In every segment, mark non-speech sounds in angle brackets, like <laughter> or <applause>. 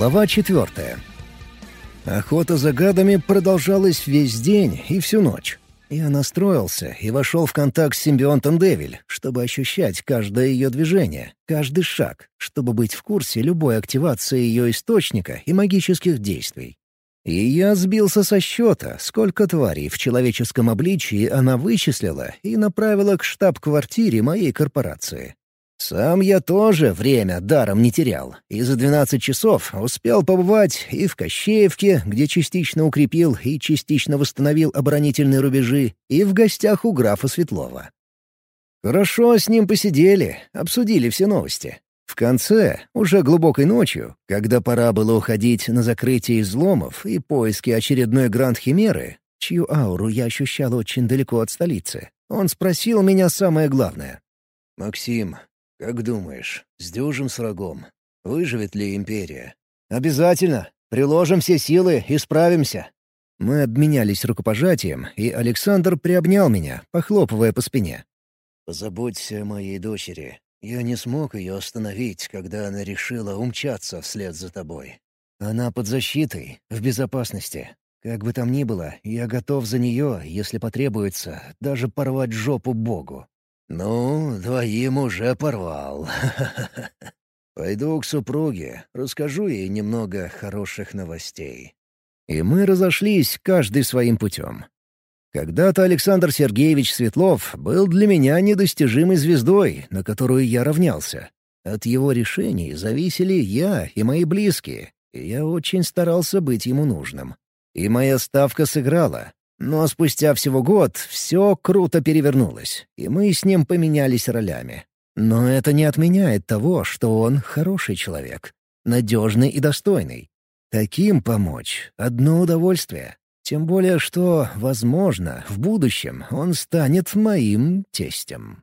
Глава четвертая. Охота за гадами продолжалась весь день и всю ночь. Я настроился и вошел в контакт с симбионтом Девиль, чтобы ощущать каждое ее движение, каждый шаг, чтобы быть в курсе любой активации ее источника и магических действий. И я сбился со счета, сколько тварей в человеческом обличии она вычислила и направила к штаб-квартире моей корпорации. Сам я тоже время даром не терял, и за 12 часов успел побывать и в Кощеевке, где частично укрепил и частично восстановил оборонительные рубежи, и в гостях у графа Светлова. Хорошо с ним посидели, обсудили все новости. В конце, уже глубокой ночью, когда пора было уходить на закрытие изломов и поиски очередной Гранд-Химеры, чью ауру я ощущал очень далеко от столицы, он спросил меня самое главное. «Максим, «Как думаешь, сдюжим с врагом? Выживет ли Империя?» «Обязательно! Приложим все силы и справимся!» Мы обменялись рукопожатием, и Александр приобнял меня, похлопывая по спине. «Позаботься о моей дочери. Я не смог ее остановить, когда она решила умчаться вслед за тобой. Она под защитой, в безопасности. Как бы там ни было, я готов за нее, если потребуется, даже порвать жопу Богу. «Ну, двоим уже порвал. <laughs> Пойду к супруге, расскажу ей немного хороших новостей». И мы разошлись, каждый своим путем. Когда-то Александр Сергеевич Светлов был для меня недостижимой звездой, на которую я равнялся. От его решений зависели я и мои близкие, и я очень старался быть ему нужным. И моя ставка сыграла. Но спустя всего год все круто перевернулось, и мы с ним поменялись ролями. Но это не отменяет того, что он хороший человек, надежный и достойный. Таким помочь — одно удовольствие. Тем более, что, возможно, в будущем он станет моим тестем.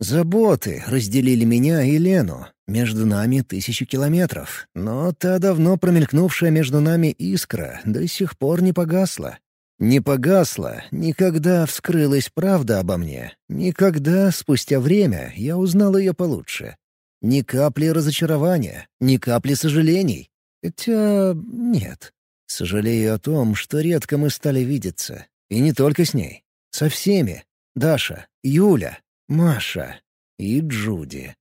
Заботы разделили меня и Лену. Между нами тысячи километров. Но та давно промелькнувшая между нами искра до сих пор не погасла. Не погасла, никогда вскрылась правда обо мне, никогда, спустя время, я узнал ее получше. Ни капли разочарования, ни капли сожалений. Хотя нет. Сожалею о том, что редко мы стали видеться. И не только с ней. Со всеми. Даша, Юля, Маша и Джуди.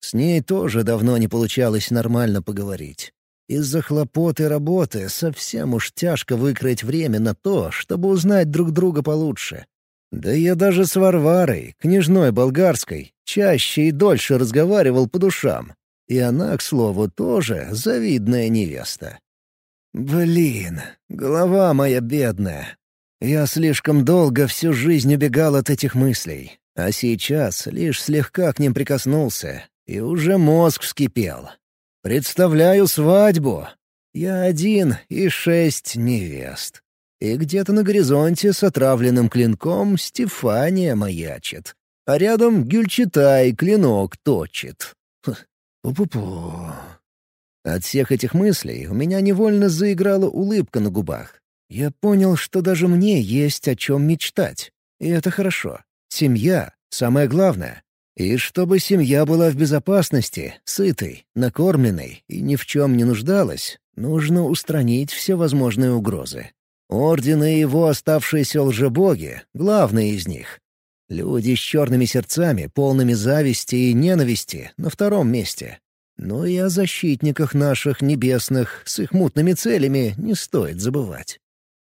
С ней тоже давно не получалось нормально поговорить. Из-за хлопот и работы совсем уж тяжко выкроить время на то, чтобы узнать друг друга получше. Да я даже с Варварой, княжной болгарской, чаще и дольше разговаривал по душам. И она, к слову, тоже завидная невеста. Блин, голова моя бедная. Я слишком долго всю жизнь убегал от этих мыслей, а сейчас лишь слегка к ним прикоснулся, и уже мозг вскипел. Представляю свадьбу. Я один и шесть невест. И где-то на горизонте с отравленным клинком Стефания маячит. А рядом Гюльчатай клинок точит. Пу-пу-пу. От всех этих мыслей у меня невольно заиграла улыбка на губах. Я понял, что даже мне есть о чем мечтать. И это хорошо. Семья — самое главное. И чтобы семья была в безопасности, сытой, накормленной и ни в чем не нуждалась, нужно устранить все возможные угрозы. Орден и его оставшиеся лжебоги — главные из них. Люди с черными сердцами, полными зависти и ненависти, на втором месте. Но и о защитниках наших небесных с их мутными целями не стоит забывать.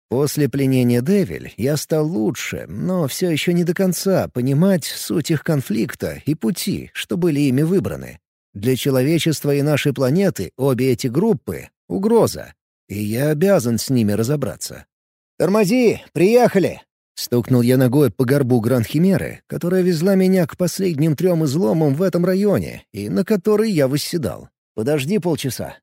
После пленения Девиль я стал лучше, но все еще не до конца понимать суть их конфликта и пути, что были ими выбраны. Для человечества и нашей планеты обе эти группы — угроза, и я обязан с ними разобраться. «Тормози! Приехали!» Стукнул я ногой по горбу Гранд-Химеры, которая везла меня к последним трем изломам в этом районе и на который я восседал. «Подожди полчаса.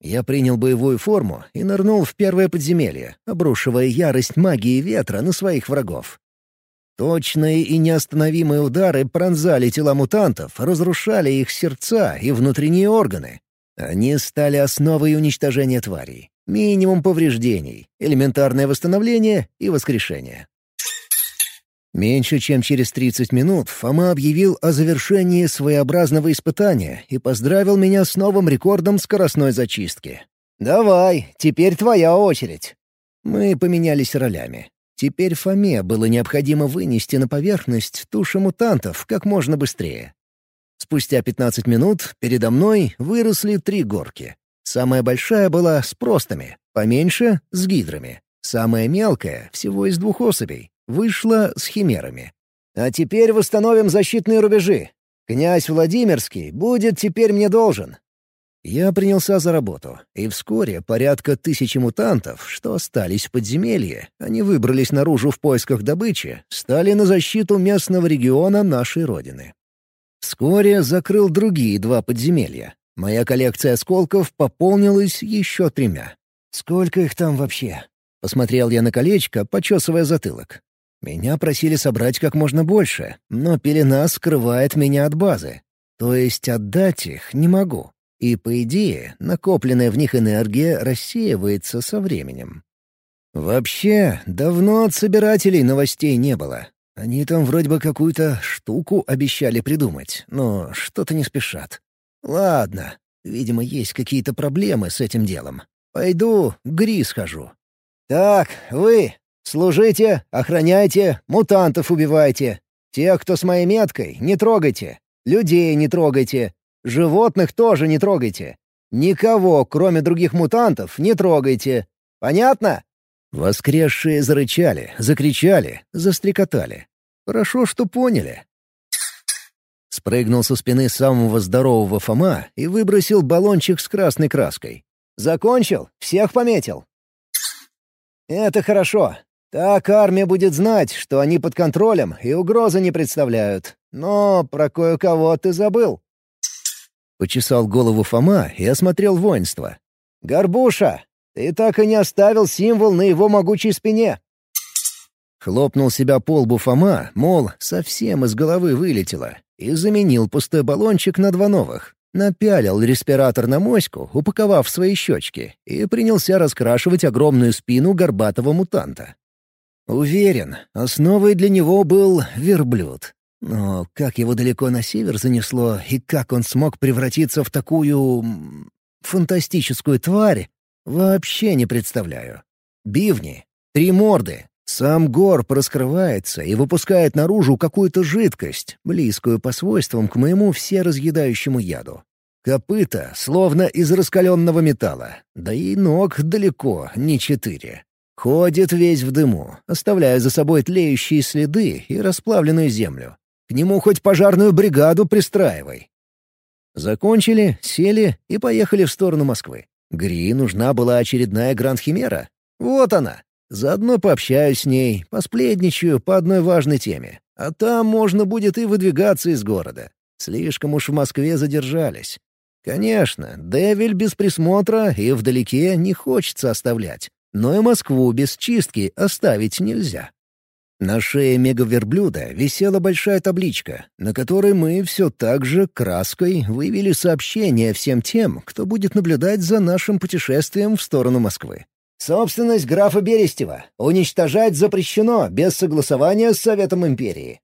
Я принял боевую форму и нырнул в первое подземелье, обрушивая ярость магии ветра на своих врагов. Точные и неостановимые удары пронзали тела мутантов, разрушали их сердца и внутренние органы. Они стали основой уничтожения тварей. Минимум повреждений, элементарное восстановление и воскрешение. Меньше чем через 30 минут Фома объявил о завершении своеобразного испытания и поздравил меня с новым рекордом скоростной зачистки. «Давай, теперь твоя очередь». Мы поменялись ролями. Теперь Фоме было необходимо вынести на поверхность туши мутантов как можно быстрее. Спустя 15 минут передо мной выросли три горки. Самая большая была с простыми, поменьше — с гидрами. Самая мелкая, всего из двух особей, вышла с химерами. А теперь восстановим защитные рубежи. Князь Владимирский будет теперь мне должен. Я принялся за работу, и вскоре порядка тысячи мутантов, что остались в подземелье, они выбрались наружу в поисках добычи, стали на защиту местного региона нашей Родины. Вскоре закрыл другие два подземелья. Моя коллекция осколков пополнилась еще тремя. «Сколько их там вообще?» Посмотрел я на колечко, почесывая затылок. Меня просили собрать как можно больше, но пелена скрывает меня от базы. То есть отдать их не могу. И, по идее, накопленная в них энергия рассеивается со временем. Вообще, давно от собирателей новостей не было. Они там вроде бы какую-то штуку обещали придумать, но что-то не спешат. Ладно, видимо, есть какие-то проблемы с этим делом. Пойду Гри схожу. «Так, вы, Служите, охраняйте, мутантов убивайте. Тех, кто с моей меткой, не трогайте. Людей не трогайте. Животных тоже не трогайте. Никого, кроме других мутантов, не трогайте. Понятно?» Воскресшие зарычали, закричали, застрекотали. Хорошо, что поняли. Спрыгнул со спины самого здорового Фома и выбросил баллончик с красной краской. «Закончил? Всех пометил?» «Это хорошо. Так армия будет знать, что они под контролем и угрозы не представляют. Но про кое-кого ты забыл». Почесал голову Фома и осмотрел воинство. «Горбуша, ты так и не оставил символ на его могучей спине». Хлопнул себя по лбу Фома, мол, совсем из головы вылетело, и заменил пустой баллончик на два новых. Напялил респиратор на моську, упаковав свои щечки, и принялся раскрашивать огромную спину горбатого мутанта. Уверен, основой для него был верблюд. Но как его далеко на север занесло, и как он смог превратиться в такую... фантастическую тварь, вообще не представляю. Бивни, три морды, сам горб раскрывается и выпускает наружу какую-то жидкость, близкую по свойствам к моему всеразъедающему яду. Копыта словно из раскаленного металла, да и ног далеко, не четыре. Ходит весь в дыму, оставляя за собой тлеющие следы и расплавленную землю. К нему хоть пожарную бригаду пристраивай. Закончили, сели и поехали в сторону Москвы. Гри нужна была очередная Гранд-Химера. Вот она. Заодно пообщаюсь с ней, посплетничаю по одной важной теме. А там можно будет и выдвигаться из города. Слишком уж в Москве задержались. Конечно, Девиль без присмотра и вдалеке не хочется оставлять. Но и Москву без чистки оставить нельзя. На шее мегаверблюда висела большая табличка, на которой мы все так же краской вывели сообщение всем тем, кто будет наблюдать за нашим путешествием в сторону Москвы. «Собственность графа Берестева. Уничтожать запрещено без согласования с Советом Империи».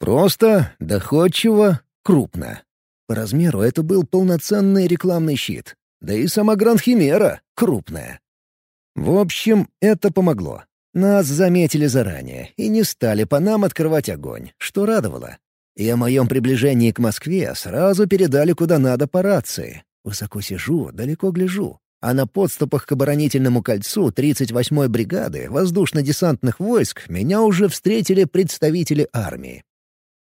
Просто, доходчиво, крупно. По размеру это был полноценный рекламный щит. Да и сама Гранд-Химера крупная. В общем, это помогло. Нас заметили заранее и не стали по нам открывать огонь, что радовало. И о моем приближении к Москве сразу передали куда надо по рации. Высоко сижу, далеко гляжу. А на подступах к оборонительному кольцу 38-й бригады воздушно-десантных войск меня уже встретили представители армии.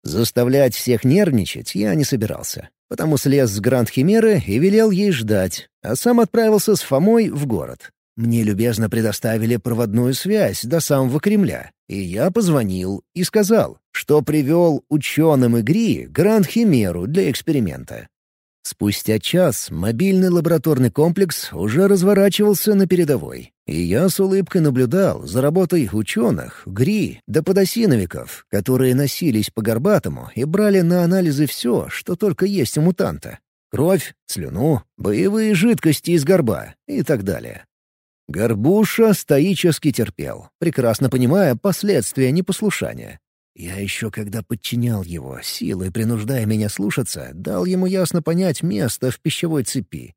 Заставлять всех нервничать я не собирался, потому слез с Гранд-Химеры и велел ей ждать, а сам отправился с Фомой в город. Мне любезно предоставили проводную связь до самого Кремля, и я позвонил и сказал, что привел ученым игри Гранд-Химеру для эксперимента. Спустя час мобильный лабораторный комплекс уже разворачивался на передовой, и я с улыбкой наблюдал за работой ученых, ГРИ да подосиновиков, которые носились по Горбатому и брали на анализы все, что только есть у мутанта. Кровь, слюну, боевые жидкости из горба и так далее. Горбуша стоически терпел, прекрасно понимая последствия непослушания. Я еще когда подчинял его, силой принуждая меня слушаться, дал ему ясно понять место в пищевой цепи.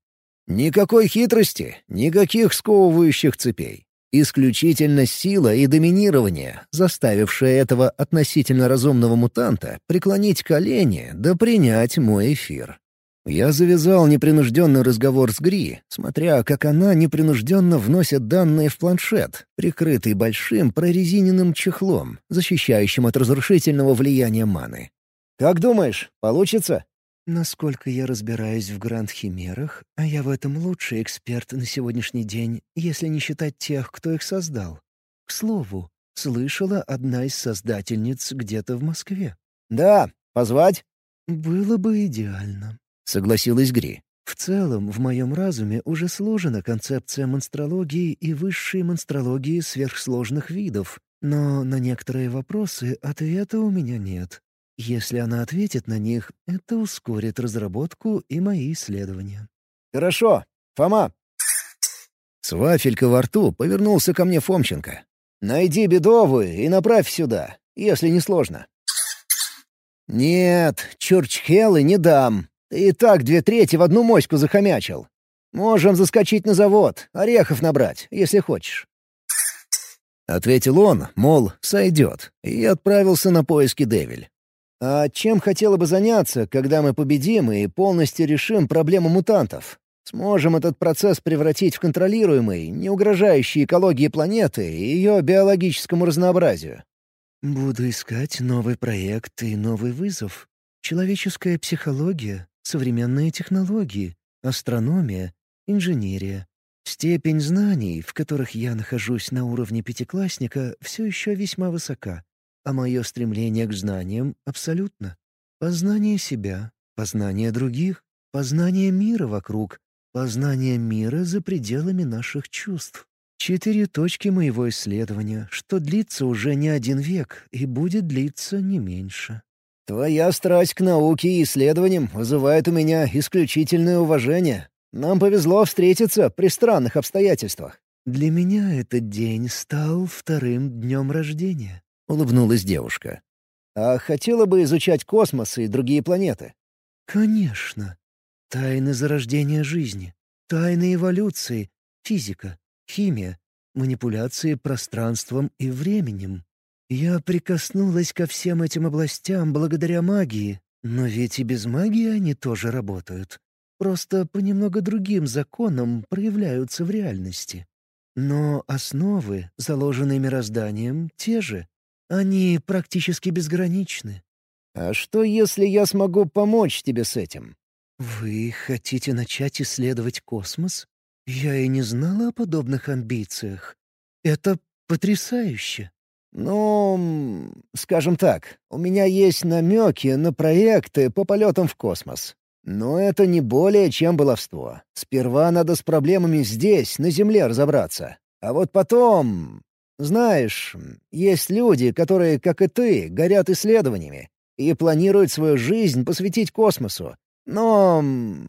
Никакой хитрости, никаких сковывающих цепей. Исключительно сила и доминирование, заставившее этого относительно разумного мутанта преклонить колени да принять мой эфир. Я завязал непринужденный разговор с Гри, смотря, как она непринужденно вносит данные в планшет, прикрытый большим прорезиненным чехлом, защищающим от разрушительного влияния маны. «Как думаешь, получится?» Насколько я разбираюсь в гранд-химерах, а я в этом лучший эксперт на сегодняшний день, если не считать тех, кто их создал. К слову, слышала одна из создательниц где-то в Москве. «Да, позвать?» «Было бы идеально», — согласилась Гри. «В целом, в моем разуме уже сложена концепция монстрологии и высшей монстрологии сверхсложных видов, но на некоторые вопросы ответа у меня нет. Если она ответит на них, это ускорит разработку и мои исследования. «Хорошо. Фома!» С вафелька во рту повернулся ко мне Фомченко. «Найди бедовую и направь сюда, если не сложно». «Нет, чурчхелы не дам. И так две трети в одну моську захомячил. Можем заскочить на завод, орехов набрать, если хочешь». Ответил он, мол, сойдет, и отправился на поиски Девиль. А чем хотела бы заняться, когда мы победим и полностью решим проблему мутантов? Сможем этот процесс превратить в контролируемый, не угрожающий экологии планеты и ее биологическому разнообразию? Буду искать новый проект и новый вызов. Человеческая психология, современные технологии, астрономия, инженерия. Степень знаний, в которых я нахожусь на уровне пятиклассника, все еще весьма высока а мое стремление к знаниям абсолютно. Познание себя, познание других, познание мира вокруг, познание мира за пределами наших чувств. Четыре точки моего исследования, что длится уже не один век и будет длиться не меньше. «Твоя страсть к науке и исследованиям вызывает у меня исключительное уважение. Нам повезло встретиться при странных обстоятельствах». Для меня этот день стал вторым днем рождения. — улыбнулась девушка. «А хотела бы изучать космос и другие планеты?» «Конечно. Тайны зарождения жизни, тайны эволюции, физика, химия, манипуляции пространством и временем. Я прикоснулась ко всем этим областям благодаря магии, но ведь и без магии они тоже работают. Просто по немного другим законам проявляются в реальности. Но основы, заложенные мирозданием, те же. Они практически безграничны. А что, если я смогу помочь тебе с этим? Вы хотите начать исследовать космос? Я и не знала о подобных амбициях. Это потрясающе. Ну, скажем так, у меня есть намеки на проекты по полетам в космос. Но это не более чем баловство. Сперва надо с проблемами здесь, на Земле, разобраться. А вот потом... Знаешь, есть люди, которые, как и ты, горят исследованиями и планируют свою жизнь посвятить космосу. Но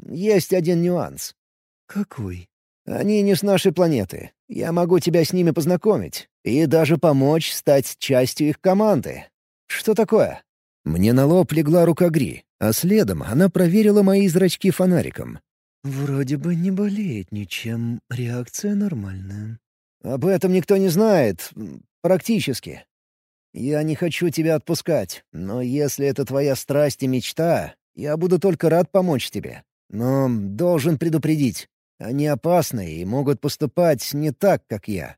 есть один нюанс. «Какой?» «Они не с нашей планеты. Я могу тебя с ними познакомить и даже помочь стать частью их команды. Что такое?» Мне на лоб легла рука Гри, а следом она проверила мои зрачки фонариком. «Вроде бы не болеет ничем, реакция нормальная». Об этом никто не знает. Практически. Я не хочу тебя отпускать, но если это твоя страсть и мечта, я буду только рад помочь тебе. Но должен предупредить. Они опасны и могут поступать не так, как я.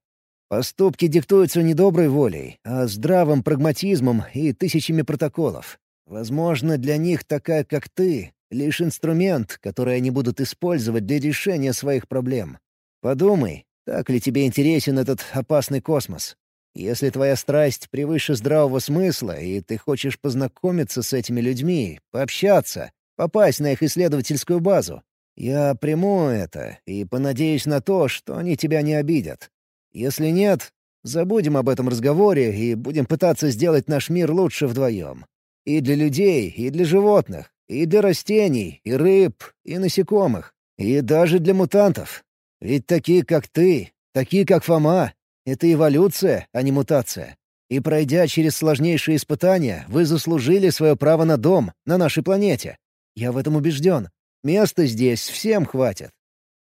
Поступки диктуются не доброй волей, а здравым прагматизмом и тысячами протоколов. Возможно, для них такая, как ты, лишь инструмент, который они будут использовать для решения своих проблем. Подумай, так ли тебе интересен этот опасный космос? Если твоя страсть превыше здравого смысла, и ты хочешь познакомиться с этими людьми, пообщаться, попасть на их исследовательскую базу, я приму это и понадеюсь на то, что они тебя не обидят. Если нет, забудем об этом разговоре и будем пытаться сделать наш мир лучше вдвоем. И для людей, и для животных, и для растений, и рыб, и насекомых, и даже для мутантов. Ведь такие, как ты, такие, как Фома — это эволюция, а не мутация. И пройдя через сложнейшие испытания, вы заслужили свое право на дом на нашей планете. Я в этом убежден. Места здесь всем хватит».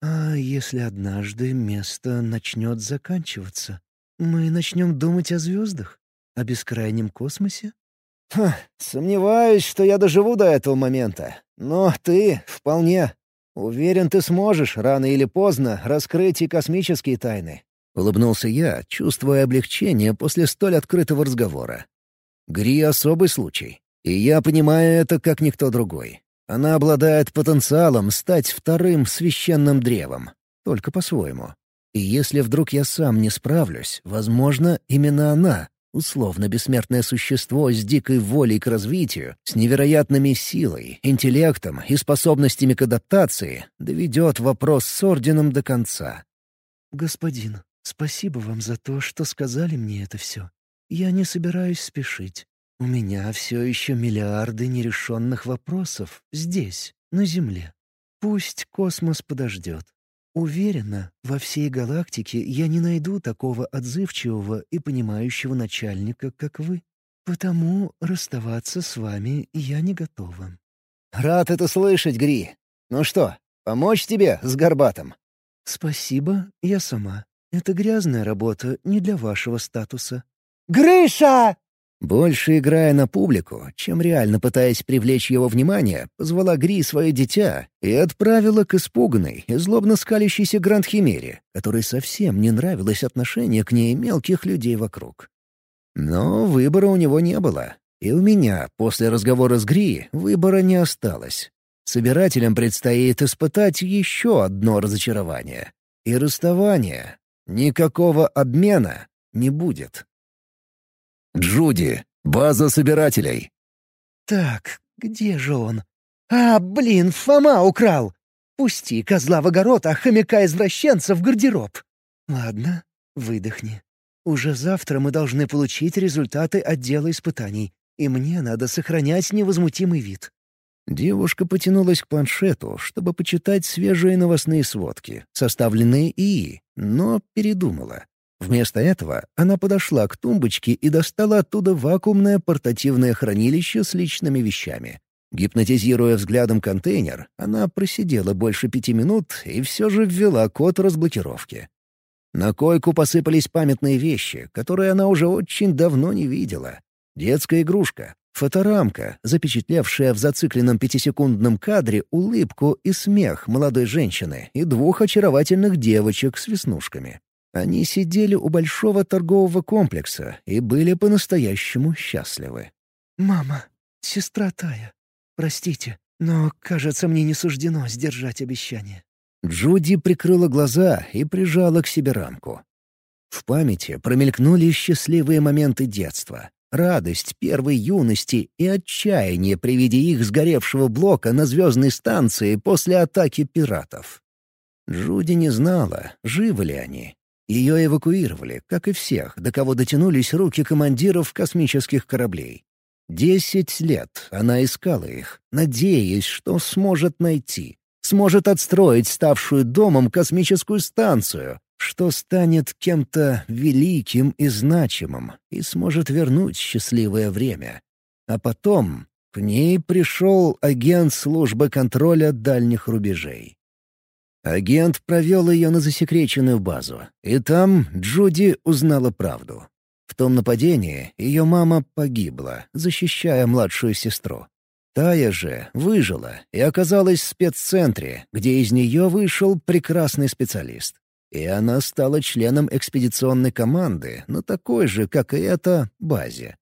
«А если однажды место начнет заканчиваться? Мы начнем думать о звездах? О бескрайнем космосе?» Ха, сомневаюсь, что я доживу до этого момента. Но ты вполне. Уверен, ты сможешь рано или поздно раскрыть и космические тайны. Улыбнулся я, чувствуя облегчение после столь открытого разговора. Гри — особый случай, и я понимаю это как никто другой. Она обладает потенциалом стать вторым священным древом, только по-своему. И если вдруг я сам не справлюсь, возможно, именно она, условно бессмертное существо с дикой волей к развитию, с невероятными силой, интеллектом и способностями к адаптации, доведет вопрос с орденом до конца. «Господин, спасибо вам за то, что сказали мне это все. Я не собираюсь спешить. У меня все еще миллиарды нерешенных вопросов здесь, на Земле. Пусть космос подождет. Уверена, во всей галактике я не найду такого отзывчивого и понимающего начальника, как вы. Потому расставаться с вами я не готова. Рад это слышать, Гри. Ну что, помочь тебе с горбатом? Спасибо, я сама. Это грязная работа, не для вашего статуса. «Грыша!» Больше играя на публику, чем реально пытаясь привлечь его внимание, позвала Гри свое дитя и отправила к испуганной и злобно скалящейся Гранд-Химере, которой совсем не нравилось отношение к ней мелких людей вокруг. Но выбора у него не было. И у меня после разговора с Гри выбора не осталось. Собирателям предстоит испытать еще одно разочарование. И расставание. Никакого обмена не будет. Джуди. База собирателей. Так, где же он? А, блин, Фома украл! Пусти козла в огород, а хомяка-извращенца в гардероб. Ладно, выдохни. Уже завтра мы должны получить результаты отдела испытаний, и мне надо сохранять невозмутимый вид. Девушка потянулась к планшету, чтобы почитать свежие новостные сводки, составленные ИИ, но передумала. Вместо этого она подошла к тумбочке и достала оттуда вакуумное портативное хранилище с личными вещами. Гипнотизируя взглядом контейнер, она просидела больше пяти минут и все же ввела код разблокировки. На койку посыпались памятные вещи, которые она уже очень давно не видела. Детская игрушка, фоторамка, запечатлевшая в зацикленном пятисекундном кадре улыбку и смех молодой женщины и двух очаровательных девочек с веснушками. Они сидели у большого торгового комплекса и были по-настоящему счастливы. «Мама, сестра Тая, простите, но, кажется, мне не суждено сдержать обещание». Джуди прикрыла глаза и прижала к себе рамку. В памяти промелькнули счастливые моменты детства, радость первой юности и отчаяние при виде их сгоревшего блока на звездной станции после атаки пиратов. Джуди не знала, живы ли они, ее эвакуировали, как и всех, до кого дотянулись руки командиров космических кораблей. Десять лет она искала их, надеясь, что сможет найти, сможет отстроить ставшую домом космическую станцию, что станет кем-то великим и значимым и сможет вернуть счастливое время. А потом к ней пришел агент службы контроля дальних рубежей. Агент провел ее на засекреченную базу, и там Джуди узнала правду. В том нападении ее мама погибла, защищая младшую сестру. Тая же выжила и оказалась в спеццентре, где из нее вышел прекрасный специалист. И она стала членом экспедиционной команды на такой же, как и эта, базе.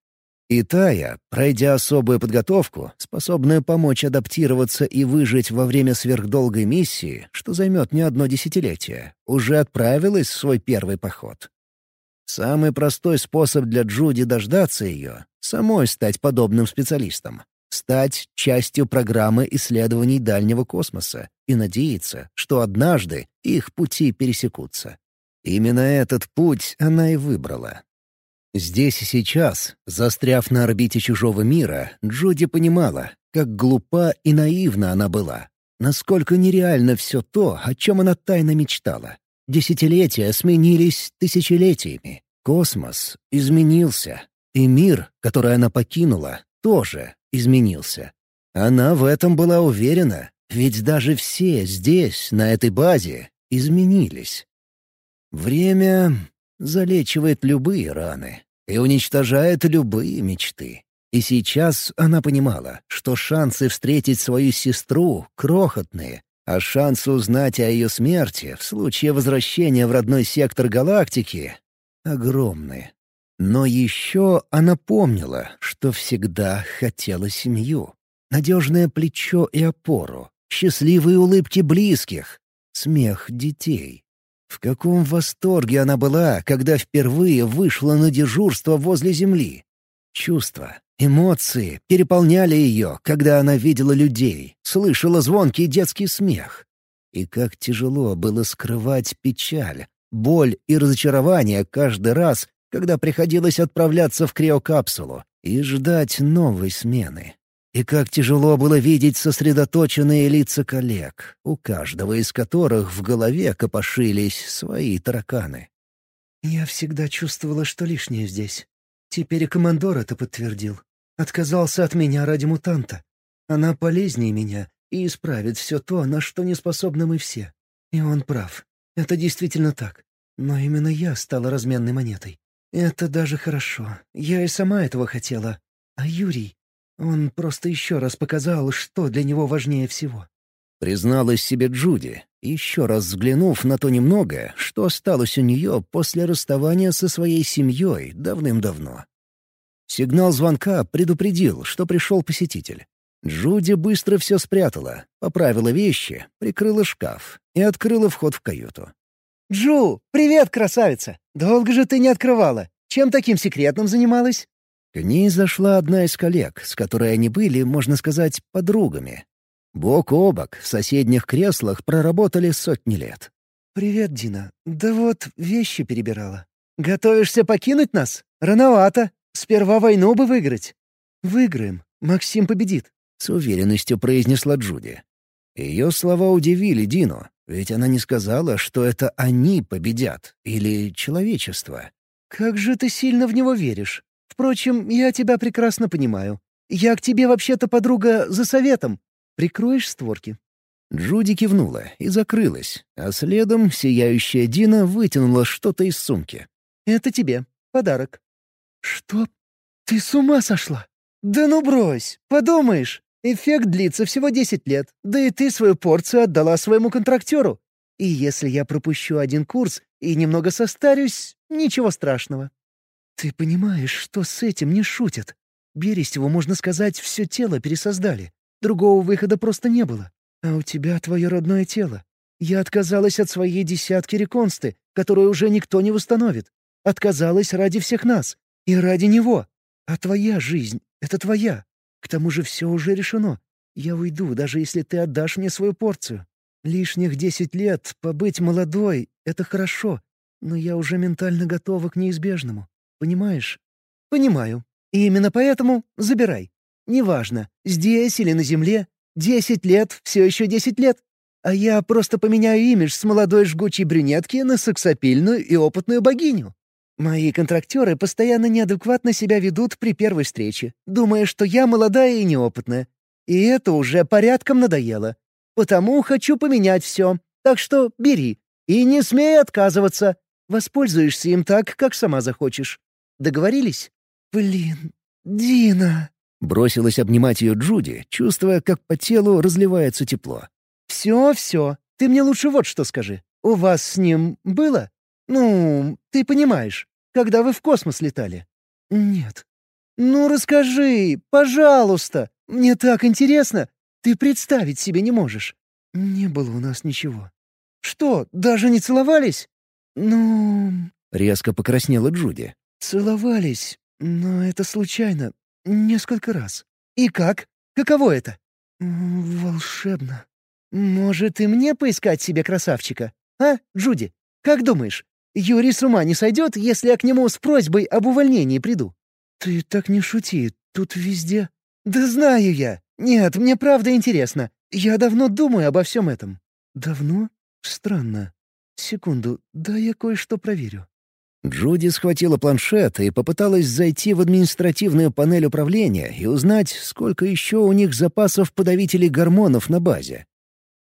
И Тая, пройдя особую подготовку, способную помочь адаптироваться и выжить во время сверхдолгой миссии, что займет не одно десятилетие, уже отправилась в свой первый поход. Самый простой способ для Джуди дождаться ее — самой стать подобным специалистом, стать частью программы исследований дальнего космоса и надеяться, что однажды их пути пересекутся. Именно этот путь она и выбрала, Здесь и сейчас, застряв на орбите чужого мира, Джуди понимала, как глупа и наивна она была. Насколько нереально все то, о чем она тайно мечтала. Десятилетия сменились тысячелетиями. Космос изменился, и мир, который она покинула, тоже изменился. Она в этом была уверена, ведь даже все здесь, на этой базе, изменились. Время залечивает любые раны и уничтожает любые мечты. И сейчас она понимала, что шансы встретить свою сестру крохотные, а шансы узнать о ее смерти в случае возвращения в родной сектор галактики огромны. Но еще она помнила, что всегда хотела семью. Надежное плечо и опору, счастливые улыбки близких, смех детей. В каком восторге она была, когда впервые вышла на дежурство возле земли. Чувства, эмоции переполняли ее, когда она видела людей, слышала звонкий детский смех. И как тяжело было скрывать печаль, боль и разочарование каждый раз, когда приходилось отправляться в криокапсулу и ждать новой смены. И как тяжело было видеть сосредоточенные лица коллег, у каждого из которых в голове копошились свои тараканы. «Я всегда чувствовала, что лишнее здесь. Теперь и командор это подтвердил. Отказался от меня ради мутанта. Она полезнее меня и исправит все то, на что не способны мы все. И он прав. Это действительно так. Но именно я стала разменной монетой. Это даже хорошо. Я и сама этого хотела. А Юрий... Он просто еще раз показал, что для него важнее всего. Призналась себе Джуди, еще раз взглянув на то немногое, что осталось у нее после расставания со своей семьей давным-давно. Сигнал звонка предупредил, что пришел посетитель. Джуди быстро все спрятала, поправила вещи, прикрыла шкаф и открыла вход в каюту. «Джу, привет, красавица! Долго же ты не открывала. Чем таким секретным занималась?» К ней зашла одна из коллег, с которой они были, можно сказать, подругами. Бок о бок в соседних креслах проработали сотни лет. «Привет, Дина. Да вот, вещи перебирала. Готовишься покинуть нас? Рановато. Сперва войну бы выиграть». «Выиграем. Максим победит», — с уверенностью произнесла Джуди. Ее слова удивили Дину, ведь она не сказала, что это они победят, или человечество. «Как же ты сильно в него веришь. Впрочем, я тебя прекрасно понимаю. Я к тебе вообще-то, подруга, за советом. Прикроешь створки?» Джуди кивнула и закрылась, а следом сияющая Дина вытянула что-то из сумки. «Это тебе. Подарок». «Что? Ты с ума сошла? Да ну брось! Подумаешь! Эффект длится всего десять лет, да и ты свою порцию отдала своему контрактеру. И если я пропущу один курс и немного состарюсь, ничего страшного. «Ты понимаешь, что с этим не шутят? Берестеву, можно сказать, все тело пересоздали. Другого выхода просто не было. А у тебя твое родное тело. Я отказалась от своей десятки реконсты, которую уже никто не восстановит. Отказалась ради всех нас. И ради него. А твоя жизнь — это твоя. К тому же все уже решено. Я уйду, даже если ты отдашь мне свою порцию. Лишних десять лет побыть молодой — это хорошо, но я уже ментально готова к неизбежному. Понимаешь? Понимаю. И именно поэтому забирай. Неважно, здесь или на земле. Десять лет — все еще десять лет. А я просто поменяю имидж с молодой жгучей брюнетки на сексапильную и опытную богиню. Мои контрактеры постоянно неадекватно себя ведут при первой встрече, думая, что я молодая и неопытная. И это уже порядком надоело. Потому хочу поменять все. Так что бери. И не смей отказываться. Воспользуешься им так, как сама захочешь. Договорились?» «Блин, Дина!» Бросилась обнимать ее Джуди, чувствуя, как по телу разливается тепло. «Все, все. Ты мне лучше вот что скажи. У вас с ним было? Ну, ты понимаешь, когда вы в космос летали?» «Нет». «Ну, расскажи, пожалуйста. Мне так интересно. Ты представить себе не можешь». «Не было у нас ничего». «Что, даже не целовались?» «Ну...» — резко покраснела Джуди. «Целовались, но это случайно. Несколько раз. И как? Каково это?» «Волшебно. Может, и мне поискать себе красавчика? А, Джуди, как думаешь, Юрий с ума не сойдет, если я к нему с просьбой об увольнении приду?» «Ты так не шути, тут везде...» «Да знаю я. Нет, мне правда интересно. Я давно думаю обо всем этом». «Давно? Странно. Секунду, да я кое-что проверю». Джуди схватила планшет и попыталась зайти в административную панель управления и узнать, сколько еще у них запасов подавителей гормонов на базе.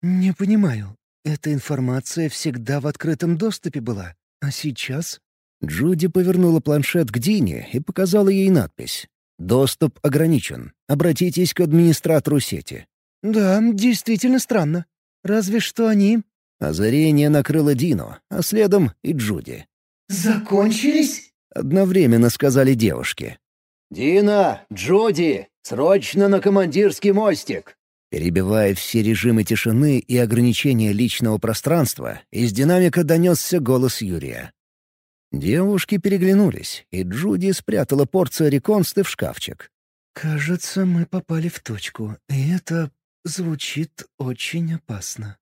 «Не понимаю. Эта информация всегда в открытом доступе была, а сейчас...» Джуди повернула планшет к Дине и показала ей надпись. «Доступ ограничен. Обратитесь к администратору сети». «Да, действительно странно. Разве что они...» Озарение накрыло Дину, а следом и Джуди. «Закончились?» — одновременно сказали девушки. «Дина! Джуди! Срочно на командирский мостик!» Перебивая все режимы тишины и ограничения личного пространства, из динамика донесся голос Юрия. Девушки переглянулись, и Джуди спрятала порцию реконсты в шкафчик. «Кажется, мы попали в точку, и это звучит очень опасно».